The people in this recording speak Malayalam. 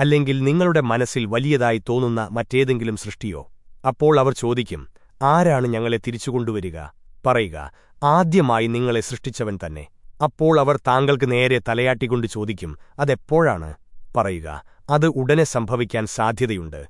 അല്ലെങ്കിൽ നിങ്ങളുടെ മനസ്സിൽ വലിയതായി തോന്നുന്ന മറ്റേതെങ്കിലും സൃഷ്ടിയോ? അപ്പോൾ അവർ ചോദിക്കും ആരാണ് ഞങ്ങളെ തിരിച്ചുകൊണ്ടുവരിക? പറയുക ആദ്യമായി നിങ്ങളെ സൃഷ്ടിച്ചവൻ തന്നെ. അപ്പോൾ അവർ താങ്കൾക്ക് നേരെ തലയാട്ടിക്കൊണ്ട് ചോദിക്കും അതെപ്പോഴാണ്? പറയുക അത് ഉടനെ സംഭവിക്കാൻ സാധ്യതയുണ്ട്.